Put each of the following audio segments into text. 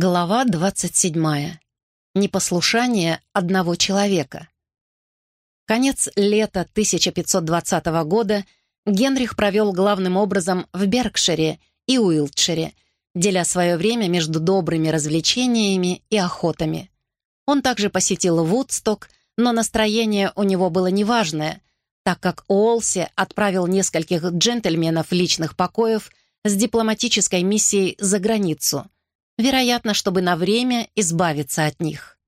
Глава 27. Непослушание одного человека. Конец лета 1520 года Генрих провел главным образом в Беркшире и Уилтшире, деля свое время между добрыми развлечениями и охотами. Он также посетил Вудсток, но настроение у него было неважное, так как Уолси отправил нескольких джентльменов личных покоев с дипломатической миссией за границу, вероятно, чтобы на время избавиться от них.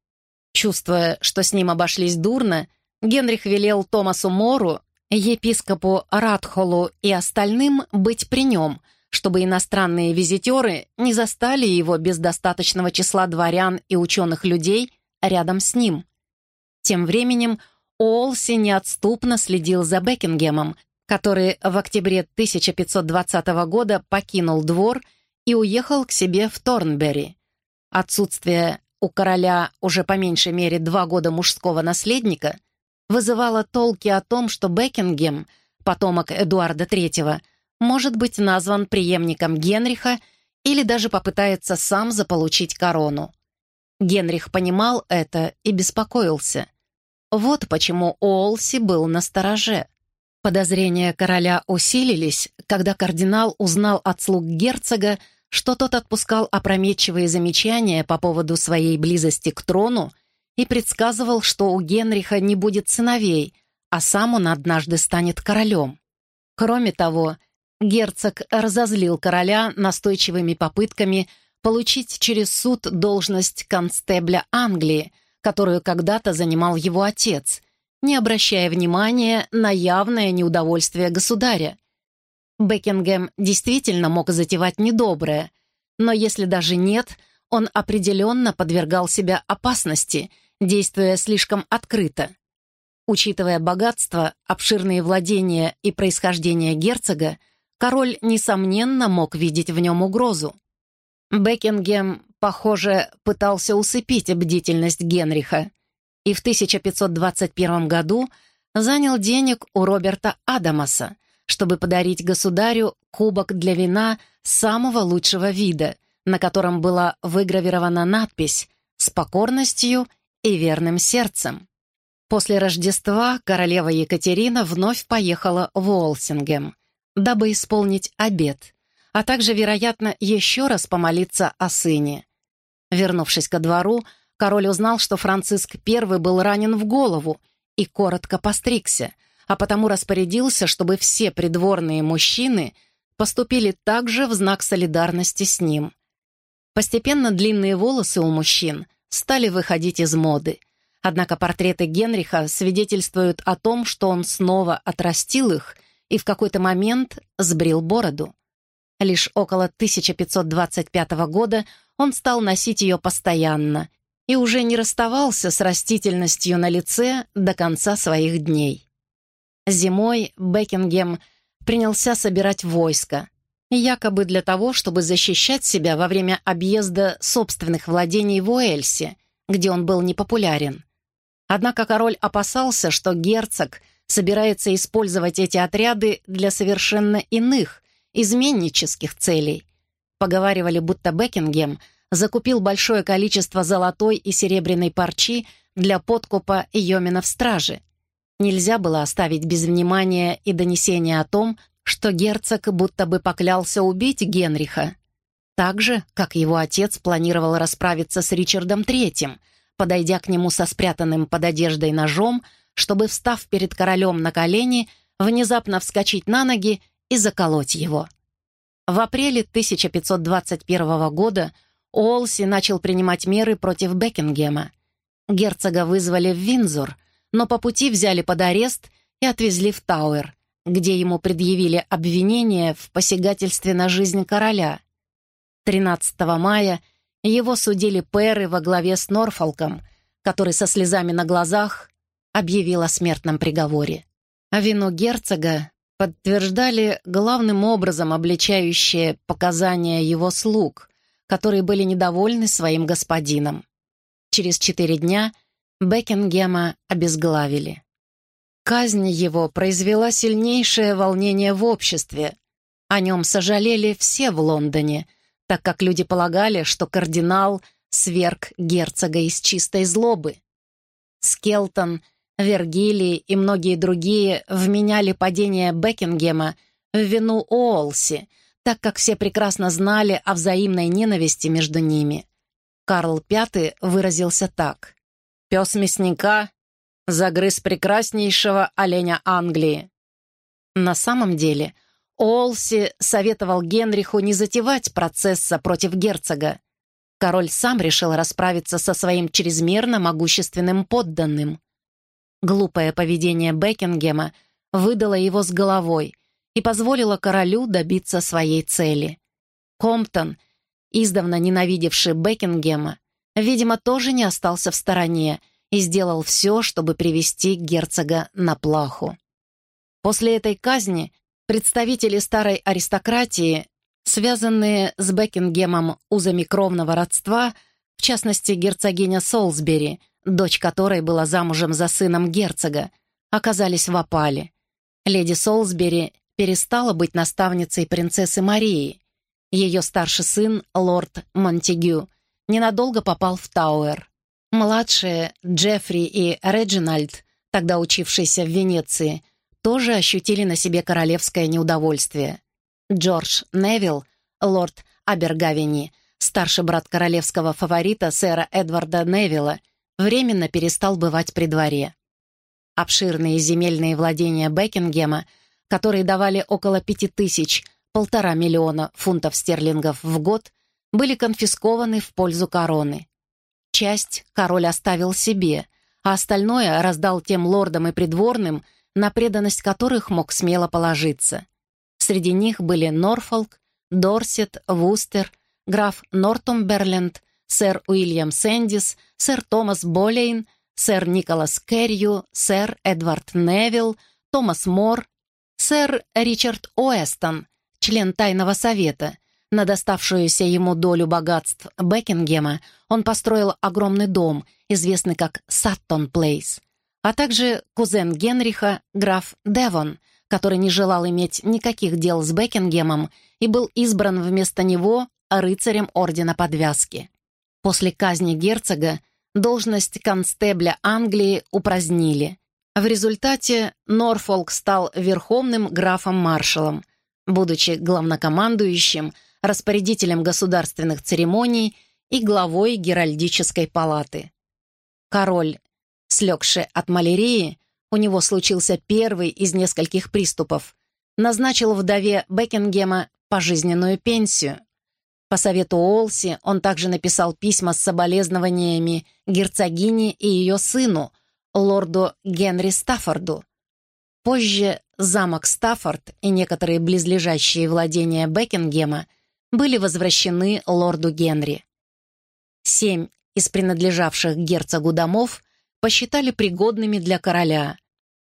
Чувствуя, что с ним обошлись дурно, Генрих велел Томасу Мору, епископу Радхолу и остальным быть при нем, чтобы иностранные визитеры не застали его без достаточного числа дворян и ученых людей рядом с ним. Тем временем Олси неотступно следил за Бекингемом, который в октябре 1520 года покинул двор и уехал к себе в Торнберри. Отсутствие у короля уже по меньшей мере два года мужского наследника вызывало толки о том, что Бекингем, потомок Эдуарда III, может быть назван преемником Генриха или даже попытается сам заполучить корону. Генрих понимал это и беспокоился – вот почему Уолси был на стороже. Подозрения короля усилились, когда кардинал узнал от слуг герцога, что тот отпускал опрометчивые замечания по поводу своей близости к трону и предсказывал, что у Генриха не будет сыновей, а сам он однажды станет королем. Кроме того, герцог разозлил короля настойчивыми попытками получить через суд должность констебля Англии, которую когда-то занимал его отец, не обращая внимания на явное неудовольствие государя. Бекингем действительно мог затевать недоброе, но если даже нет, он определенно подвергал себя опасности, действуя слишком открыто. Учитывая богатство, обширные владения и происхождение герцога, король, несомненно, мог видеть в нем угрозу. Бекингем похоже, пытался усыпить бдительность Генриха и в 1521 году занял денег у Роберта Адамаса, чтобы подарить государю кубок для вина самого лучшего вида, на котором была выгравирована надпись «С покорностью и верным сердцем». После Рождества королева Екатерина вновь поехала в Уолсингем, дабы исполнить обет, а также, вероятно, еще раз помолиться о сыне. Вернувшись ко двору, король узнал, что Франциск I был ранен в голову и коротко постригся, а потому распорядился, чтобы все придворные мужчины поступили также в знак солидарности с ним. Постепенно длинные волосы у мужчин стали выходить из моды, однако портреты Генриха свидетельствуют о том, что он снова отрастил их и в какой-то момент сбрил бороду. Лишь около 1525 года он стал носить ее постоянно и уже не расставался с растительностью на лице до конца своих дней. Зимой Бекингем принялся собирать войско, якобы для того, чтобы защищать себя во время объезда собственных владений в Уэльсе, где он был непопулярен. Однако король опасался, что герцог собирается использовать эти отряды для совершенно иных, изменнических целей, Поговаривали, будто Бекингем закупил большое количество золотой и серебряной парчи для подкупа Йомина в страже. Нельзя было оставить без внимания и донесения о том, что герцог будто бы поклялся убить Генриха. Так же, как его отец планировал расправиться с Ричардом III, подойдя к нему со спрятанным под одеждой ножом, чтобы, встав перед королем на колени, внезапно вскочить на ноги и заколоть его. В апреле 1521 года Уолси начал принимать меры против Бекингема. Герцога вызвали в Винзор, но по пути взяли под арест и отвезли в Тауэр, где ему предъявили обвинение в посягательстве на жизнь короля. 13 мая его судили пэры во главе с Норфолком, который со слезами на глазах объявил о смертном приговоре. А вину герцога подтверждали главным образом обличающие показания его слуг, которые были недовольны своим господином. Через четыре дня Бекингема обезглавили. Казнь его произвела сильнейшее волнение в обществе. О нем сожалели все в Лондоне, так как люди полагали, что кардинал сверг герцога из чистой злобы. Скелтон, Вергилий и многие другие вменяли падение Бекингема в вину Уолси, так как все прекрасно знали о взаимной ненависти между ними. Карл V выразился так. «Пес мясника загрыз прекраснейшего оленя Англии». На самом деле, Олси советовал Генриху не затевать процесса против герцога. Король сам решил расправиться со своим чрезмерно могущественным подданным. Глупое поведение Бекингема выдало его с головой и позволило королю добиться своей цели. Комптон, издавна ненавидевший Бекингема, видимо, тоже не остался в стороне и сделал все, чтобы привести герцога на плаху. После этой казни представители старой аристократии, связанные с Бекингемом узами кровного родства, в частности, герцогиня Солсбери, дочь которой была замужем за сыном герцога, оказались в опале. Леди Солсбери перестала быть наставницей принцессы Марии. Ее старший сын, лорд Монтегю, ненадолго попал в Тауэр. Младшие Джеффри и Реджинальд, тогда учившиеся в Венеции, тоже ощутили на себе королевское неудовольствие. Джордж Невилл, лорд Абергавини, старший брат королевского фаворита сэра Эдварда Невилла, временно перестал бывать при дворе. Обширные земельные владения Бекингема, которые давали около пяти тысяч, полтора миллиона фунтов стерлингов в год, были конфискованы в пользу короны. Часть король оставил себе, а остальное раздал тем лордам и придворным, на преданность которых мог смело положиться. Среди них были Норфолк, Дорсет, Вустер, граф Нортумберленд, сэр Уильям Сэндис, сэр Томас Болейн, сэр Николас Керрию, сэр Эдвард Невилл, Томас Мор, сэр Ричард Уэстон, член Тайного Совета. На доставшуюся ему долю богатств Бекингема он построил огромный дом, известный как Саттон Плейс, а также кузен Генриха, граф Девон, который не желал иметь никаких дел с Бекингемом и был избран вместо него рыцарем Ордена Подвязки. После казни герцога должность констебля Англии упразднили. В результате Норфолк стал верховным графом-маршалом, будучи главнокомандующим, распорядителем государственных церемоний и главой Геральдической палаты. Король, слегший от малярии, у него случился первый из нескольких приступов, назначил вдове Бекингема пожизненную пенсию. По совету Олси он также написал письма с соболезнованиями герцогине и ее сыну, лорду Генри Стаффорду. Позже замок Стаффорд и некоторые близлежащие владения Бекингема были возвращены лорду Генри. Семь из принадлежавших герцогу домов посчитали пригодными для короля.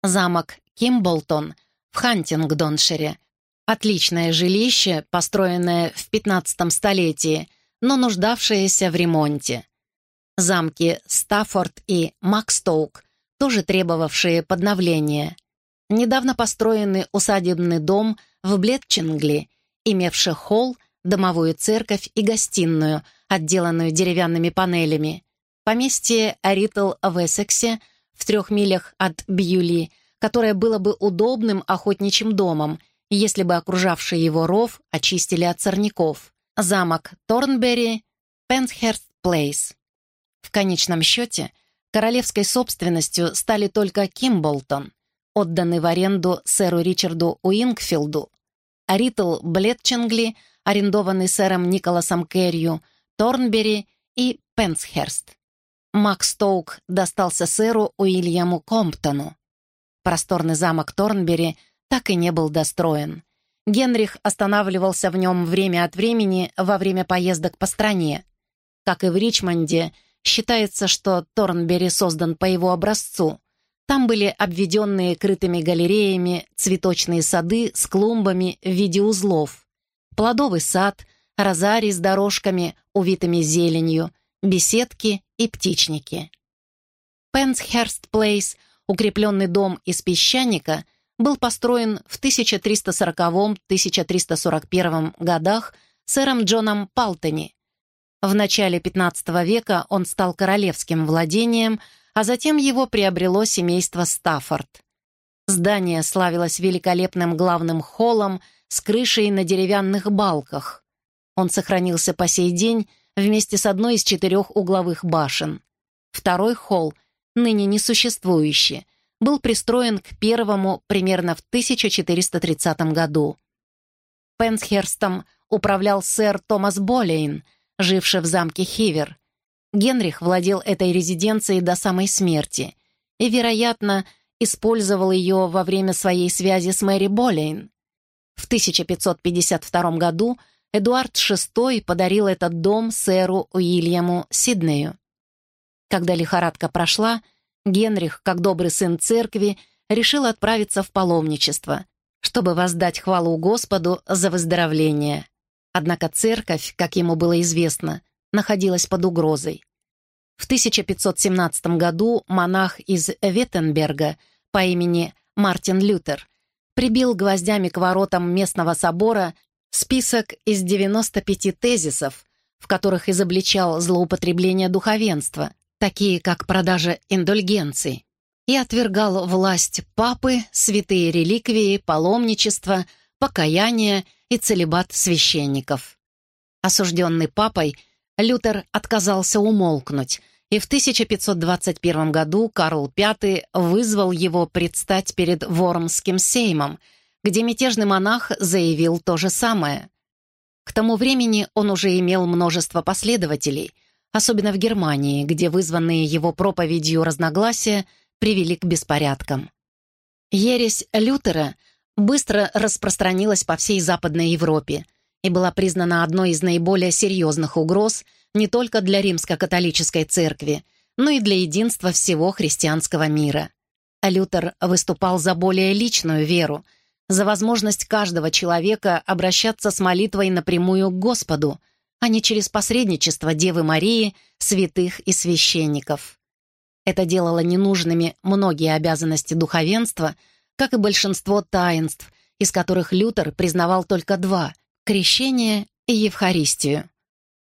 Замок Кимболтон в Хантингдоншире Отличное жилище, построенное в 15 столетии, но нуждавшееся в ремонте. Замки Стаффорд и Макстоук, тоже требовавшие подновления. Недавно построенный усадебный дом в Блетчингли, имевший холл, домовую церковь и гостиную, отделанную деревянными панелями. Поместье Ритл в Эссексе, в трех милях от Бьюли, которое было бы удобным охотничьим домом – если бы окружавший его ров очистили от сорняков. Замок Торнберри, Пенсхерст Плейс. В конечном счете, королевской собственностью стали только Кимболтон, отданный в аренду сэру Ричарду Уингфилду, а Ритл Блетчингли, арендованный сэром Николасом Кэрью, Торнберри и Пенсхерст. Макс Стоук достался сэру Уильяму Комптону. Просторный замок Торнберри так и не был достроен. Генрих останавливался в нем время от времени во время поездок по стране. Как и в Ричмонде, считается, что Торнбери создан по его образцу. Там были обведенные крытыми галереями цветочные сады с клумбами в виде узлов, плодовый сад, розарий с дорожками, увитыми зеленью, беседки и птичники. Пенсхерст Плейс, укрепленный дом из песчаника — был построен в 1340-1341 годах сэром Джоном Палтони. В начале XV века он стал королевским владением, а затем его приобрело семейство Стаффорд. Здание славилось великолепным главным холлом с крышей на деревянных балках. Он сохранился по сей день вместе с одной из четырех угловых башен. Второй холл, ныне несуществующий, был пристроен к первому примерно в 1430 году. Пенсхерстом управлял сэр Томас Болейн, живший в замке Хивер. Генрих владел этой резиденцией до самой смерти и, вероятно, использовал ее во время своей связи с Мэри Болейн. В 1552 году Эдуард VI подарил этот дом сэру Уильяму Сиднею. Когда лихорадка прошла, Генрих, как добрый сын церкви, решил отправиться в паломничество, чтобы воздать хвалу Господу за выздоровление. Однако церковь, как ему было известно, находилась под угрозой. В 1517 году монах из Веттенберга по имени Мартин Лютер прибил гвоздями к воротам местного собора список из 95 тезисов, в которых изобличал злоупотребление духовенства, такие как продажа индульгенций, и отвергал власть папы, святые реликвии, паломничество, покаяние и целебат священников. Осужденный папой, Лютер отказался умолкнуть, и в 1521 году Карл V вызвал его предстать перед Вормским сеймом, где мятежный монах заявил то же самое. К тому времени он уже имел множество последователей — особенно в Германии, где вызванные его проповедью разногласия привели к беспорядкам. Ересь Лютера быстро распространилась по всей Западной Европе и была признана одной из наиболее серьезных угроз не только для римско-католической церкви, но и для единства всего христианского мира. Лютер выступал за более личную веру, за возможность каждого человека обращаться с молитвой напрямую к Господу — а не через посредничество Девы Марии, святых и священников. Это делало ненужными многие обязанности духовенства, как и большинство таинств, из которых Лютер признавал только два — крещение и Евхаристию.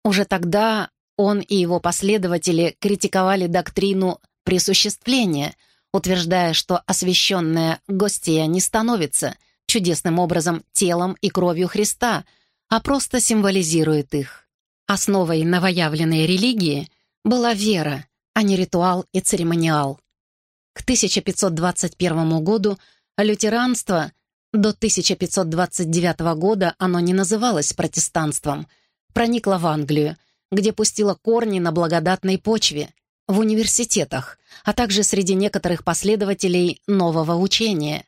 Уже тогда он и его последователи критиковали доктрину присуществления, утверждая, что освященная гостья не становится чудесным образом телом и кровью Христа, а просто символизирует их. Основой новоявленной религии была вера, а не ритуал и церемониал. К 1521 году лютеранство до 1529 года оно не называлось протестанством, проникло в Англию, где пустило корни на благодатной почве, в университетах, а также среди некоторых последователей нового учения.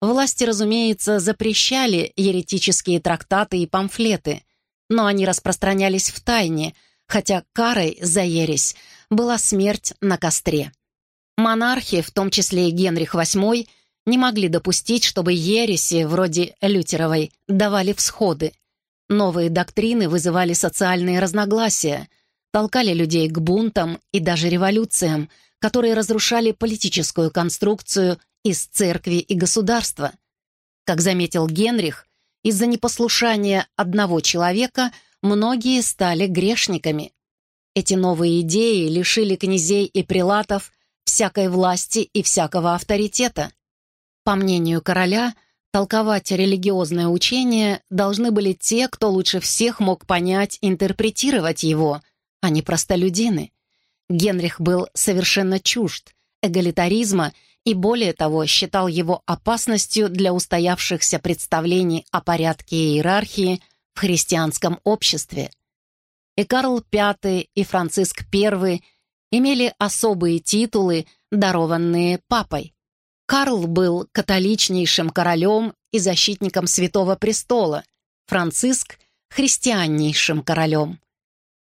Власти, разумеется, запрещали еретические трактаты и памфлеты, но они распространялись в тайне, хотя карой за ересь была смерть на костре. Монархи, в том числе и Генрих VIII, не могли допустить, чтобы ереси, вроде Лютеровой, давали всходы. Новые доктрины вызывали социальные разногласия, толкали людей к бунтам и даже революциям, которые разрушали политическую конструкцию из церкви и государства. Как заметил Генрих, из-за непослушания одного человека многие стали грешниками. Эти новые идеи лишили князей и прилатов всякой власти и всякого авторитета. По мнению короля, толковать религиозное учение должны были те, кто лучше всех мог понять интерпретировать его, а не простолюдины. Генрих был совершенно чужд эгалитаризма и, более того, считал его опасностью для устоявшихся представлений о порядке и иерархии в христианском обществе. И Карл V, и Франциск I имели особые титулы, дарованные папой. Карл был католичнейшим королем и защитником Святого Престола, Франциск — христианнейшим королем.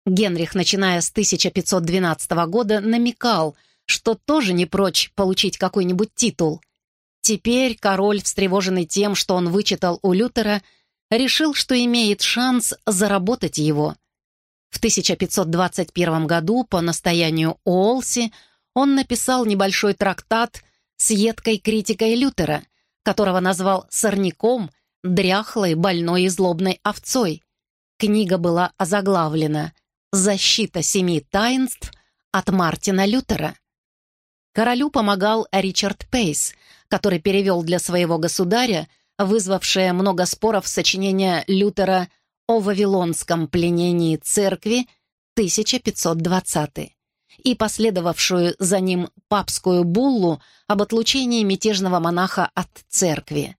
Генрих, начиная с 1512 года, намекал — что тоже не прочь получить какой-нибудь титул. Теперь король, встревоженный тем, что он вычитал у Лютера, решил, что имеет шанс заработать его. В 1521 году по настоянию Уолси он написал небольшой трактат с едкой критикой Лютера, которого назвал «сорняком», дряхлой, больной и злобной овцой. Книга была озаглавлена «Защита семи таинств от Мартина Лютера». Королю помогал Ричард Пейс, который перевел для своего государя, вызвавшее много споров сочинение Лютера о вавилонском пленении церкви 1520 и последовавшую за ним папскую буллу об отлучении мятежного монаха от церкви.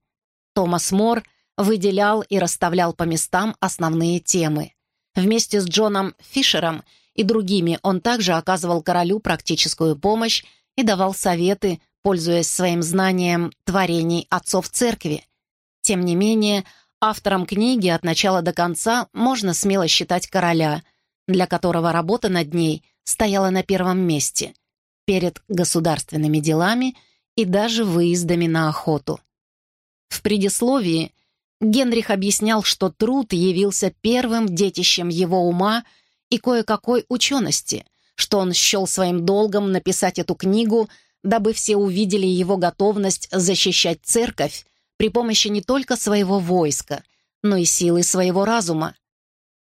Томас Мор выделял и расставлял по местам основные темы. Вместе с Джоном Фишером и другими он также оказывал королю практическую помощь и давал советы, пользуясь своим знанием творений отцов церкви. Тем не менее, автором книги от начала до конца можно смело считать короля, для которого работа над ней стояла на первом месте, перед государственными делами и даже выездами на охоту. В предисловии Генрих объяснял, что труд явился первым детищем его ума и кое-какой учености, что он счел своим долгом написать эту книгу, дабы все увидели его готовность защищать церковь при помощи не только своего войска, но и силы своего разума.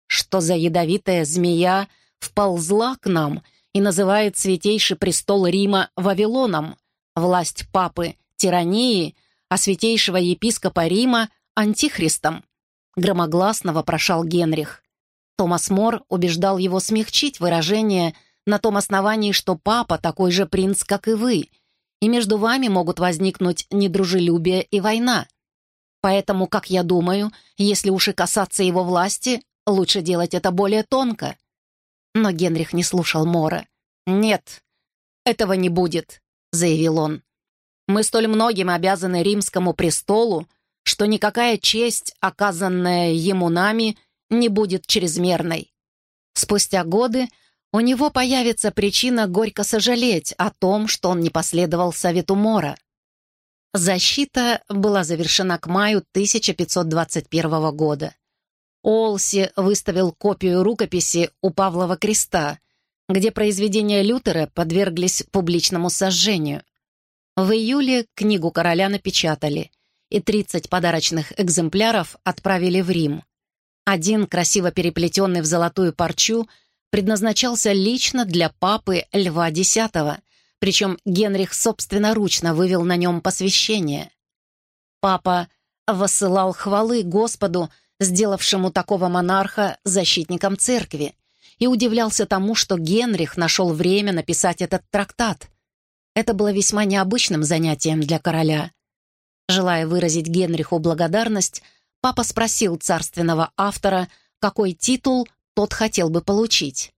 Что за ядовитая змея вползла к нам и называет святейший престол Рима Вавилоном, власть папы — тирании, а святейшего епископа Рима антихристом», — громогласно вопрошал Генрих. Томас Мор убеждал его смягчить выражение на том основании, что папа такой же принц, как и вы, и между вами могут возникнуть недружелюбие и война. Поэтому, как я думаю, если уж и касаться его власти, лучше делать это более тонко. Но Генрих не слушал Мора. «Нет, этого не будет», — заявил он. «Мы столь многим обязаны римскому престолу, что никакая честь, оказанная ему нами, не будет чрезмерной. Спустя годы у него появится причина горько сожалеть о том, что он не последовал совету Мора. Защита была завершена к маю 1521 года. Олси выставил копию рукописи у Павлова креста, где произведения Лютера подверглись публичному сожжению. В июле книгу короля напечатали — и 30 подарочных экземпляров отправили в Рим. Один, красиво переплетенный в золотую парчу, предназначался лично для папы Льва X, причем Генрих собственноручно вывел на нем посвящение. Папа воссылал хвалы Господу, сделавшему такого монарха защитником церкви, и удивлялся тому, что Генрих нашел время написать этот трактат. Это было весьма необычным занятием для короля — Желая выразить Генриху благодарность, папа спросил царственного автора, какой титул тот хотел бы получить.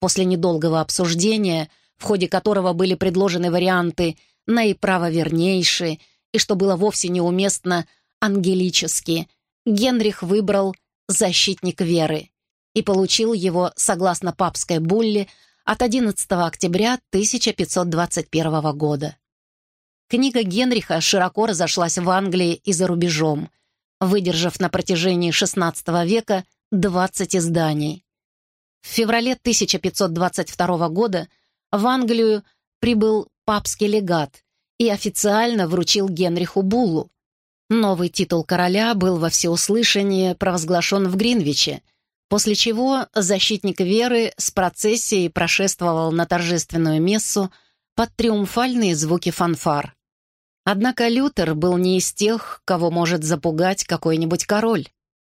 После недолгого обсуждения, в ходе которого были предложены варианты наиправовернейшие и, что было вовсе неуместно, ангелические, Генрих выбрал «Защитник веры» и получил его, согласно папской булле, от 11 октября 1521 года. Книга Генриха широко разошлась в Англии и за рубежом, выдержав на протяжении XVI века 20 изданий. В феврале 1522 года в Англию прибыл папский легат и официально вручил Генриху буллу. Новый титул короля был во всеуслышание провозглашен в Гринвиче, после чего защитник веры с процессией прошествовал на торжественную мессу под триумфальные звуки фанфар. Однако Лютер был не из тех, кого может запугать какой-нибудь король.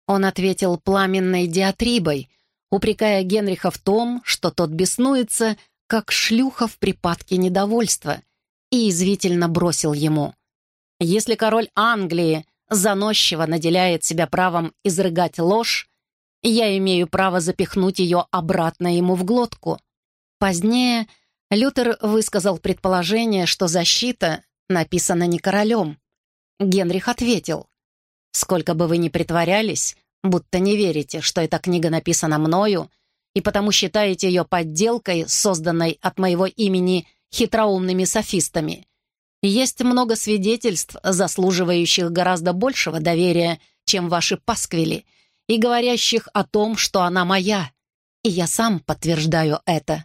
Он ответил пламенной диатрибой, упрекая Генриха в том, что тот беснуется, как шлюха в припадке недовольства, и извительно бросил ему. «Если король Англии заносчиво наделяет себя правом изрыгать ложь, я имею право запихнуть ее обратно ему в глотку». Позднее Лютер высказал предположение, что защита написано не королем. Генрих ответил, «Сколько бы вы ни притворялись, будто не верите, что эта книга написана мною, и потому считаете ее подделкой, созданной от моего имени хитроумными софистами. Есть много свидетельств, заслуживающих гораздо большего доверия, чем ваши пасквили, и говорящих о том, что она моя, и я сам подтверждаю это.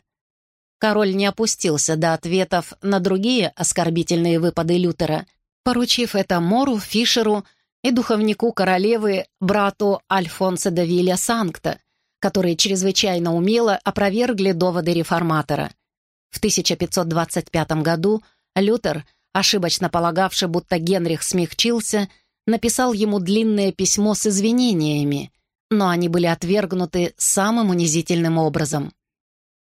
Король не опустился до ответов на другие оскорбительные выпады Лютера, поручив это Мору, Фишеру и духовнику королевы, брату Альфонсо де Вилья Санкта, которые чрезвычайно умело опровергли доводы реформатора. В 1525 году Лютер, ошибочно полагавший, будто Генрих смягчился, написал ему длинное письмо с извинениями, но они были отвергнуты самым унизительным образом.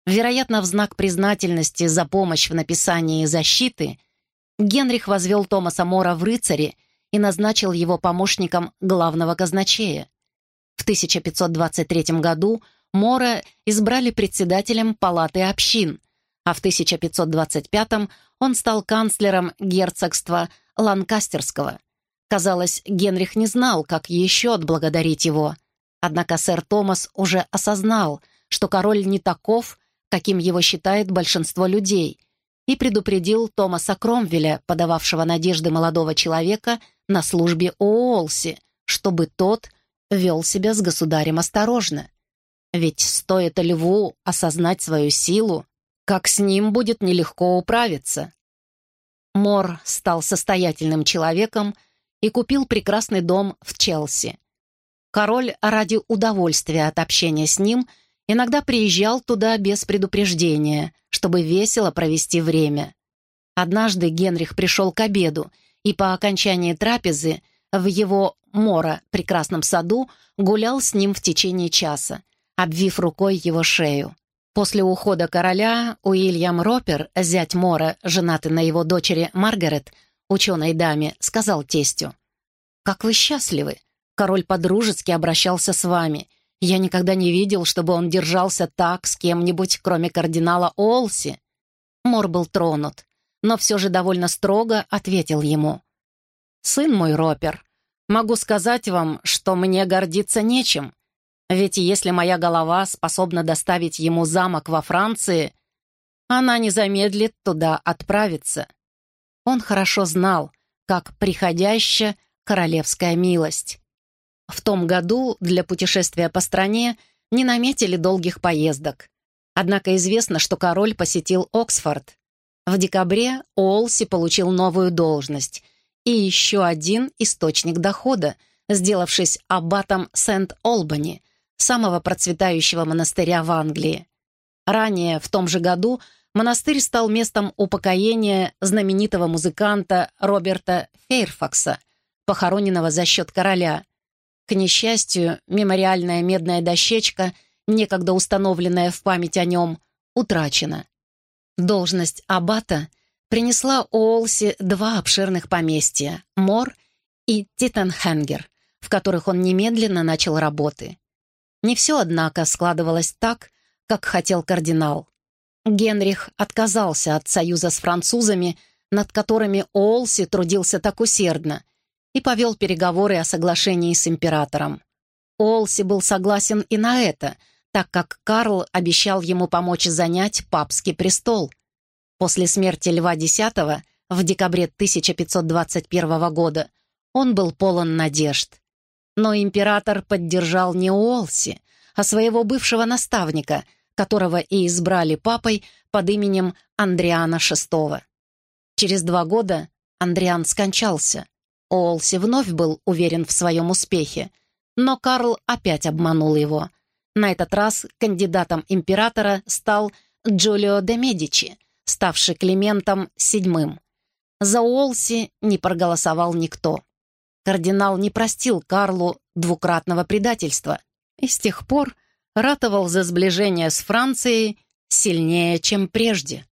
Вероятно, в знак признательности за помощь в написании защиты Генрих возвел Томаса Мора в рыцари и назначил его помощником главного казначея. В 1523 году Мора избрали председателем Палаты общин, а в 1525 он стал канцлером герцогства Ланкастерского. Казалось, Генрих не знал, как еще отблагодарить его. Однако сэр Томас уже осознал, что король не таков, каким его считает большинство людей, и предупредил Томаса Кромвеля, подававшего надежды молодого человека, на службе у Уолси, чтобы тот вел себя с государем осторожно. Ведь стоит льву осознать свою силу, как с ним будет нелегко управиться. Мор стал состоятельным человеком и купил прекрасный дом в Челси. Король ради удовольствия от общения с ним иногда приезжал туда без предупреждения, чтобы весело провести время. Однажды Генрих пришел к обеду и по окончании трапезы в его Мора прекрасном саду гулял с ним в течение часа, обвив рукой его шею. После ухода короля Уильям Ропер, зять Мора, женатый на его дочери Маргарет, ученой даме, сказал тестю, «Как вы счастливы! Король подружески обращался с вами. Я никогда не видел, чтобы он держался так с кем-нибудь, кроме кардинала Олси». Мор был тронут но все же довольно строго ответил ему. «Сын мой, Ропер, могу сказать вам, что мне гордиться нечем, ведь если моя голова способна доставить ему замок во Франции, она не замедлит туда отправиться». Он хорошо знал, как приходящая королевская милость. В том году для путешествия по стране не наметили долгих поездок. Однако известно, что король посетил Оксфорд, в декабре Олси получил новую должность и еще один источник дохода, сделавшись аббатом Сент-Олбани, самого процветающего монастыря в Англии. Ранее, в том же году, монастырь стал местом упокоения знаменитого музыканта Роберта Фейрфакса, похороненного за счет короля. К несчастью, мемориальная медная дощечка, некогда установленная в память о нем, утрачена. Должность аббата принесла Уолси два обширных поместья — Мор и Титанхенгер, в которых он немедленно начал работы. Не все, однако, складывалось так, как хотел кардинал. Генрих отказался от союза с французами, над которыми Уолси трудился так усердно, и повел переговоры о соглашении с императором. Уолси был согласен и на это — так как Карл обещал ему помочь занять папский престол. После смерти Льва X в декабре 1521 года он был полон надежд. Но император поддержал не Уолси, а своего бывшего наставника, которого и избрали папой под именем Андриана VI. Через два года Андриан скончался. Уолси вновь был уверен в своем успехе, но Карл опять обманул его — на этот раз кандидатом императора стал Джулио де Медичи, ставший Климентом VII. За Уолси не проголосовал никто. Кардинал не простил Карлу двукратного предательства и с тех пор ратовал за сближение с Францией сильнее, чем прежде.